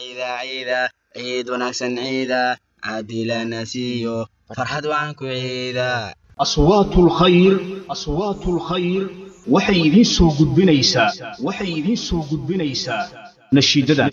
ciida ciid wanaagsan ciida. Caadilana siiyo farxad waan ku ciida. Aswaatu lkhayr aswaatu lkhayr waxay idiin soo gudbinaysaa waxay idiin soo gudbinaysaa nashiidadan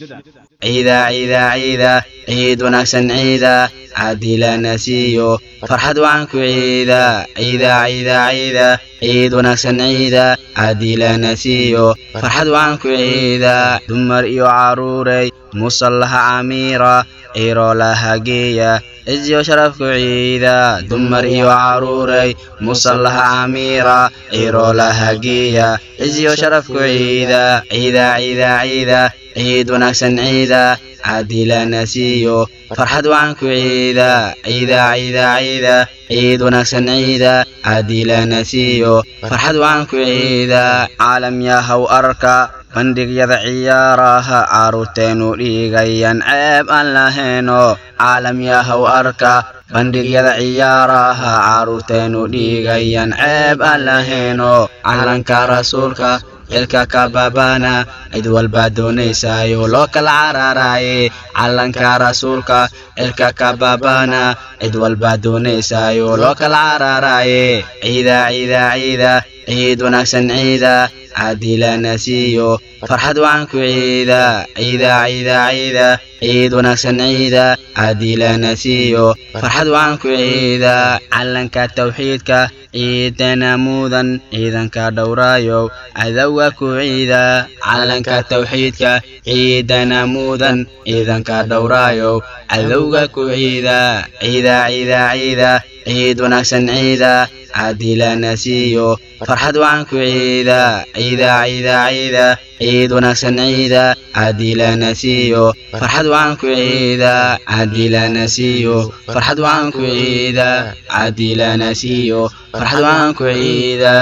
ciida ciida ciida ciid wanaagsan ciida caadilana siiyo farxad waan ku ciida ciida ciida ciida ciid wanaagsan ciida caadilana siiyo farxad waan ku ciida dumar iyo caruurey musallaha camiira ciroolaha geeya ciziyo sharafku ciida dumar iyo caruurey musallaha camiira ciroolaha geeya ciziyo sharafku ciida ciida ciida ciida ciid wanaagsan ciida caadilana siiyo farxad waan ku ciida ciida ciida ciida ciid wanaagsan ciida caadilana siiyo farxad waan ku ciida caalam yahow arka bandhigyada ciyaaraha caruurteenu dhigayan ceeb aan lahayno caalam yahow arka bandhigyada ciyaaraha caruurteenu dhigayan ceeb aan lahayno calanka rasuulka xilka ka baabana cid walbaa doonaysaayo loo kala cararaaye calanka rasuulka xilka ka baabana cid walbaa doonaysaayo loo kala cararaaye ciida ciida ciida ciid wanaagsan ciida caadilana siiyo farxad waan ku ciida ciida ciida ciida ciid wanaagsan ciida caadilana siiyo farxad waan ku ciida calanka tawxiidka ciidana mudan ciidanka dhowraayo cadowga ku ciida calanka tawxiidka ciidana mudan ciidanka dhowraayo cadowga ku ciida ciida ciida ciida ciid wanaagsan ciida caadilana siiyo farxad waan ku ciida ciida ciida ciida ciid wanaagsan ciida caadilana siiyo farxad waan ku ciida caadilana siiyo farxad waan ku ciida caadilana siiyo farxad waan ku ciida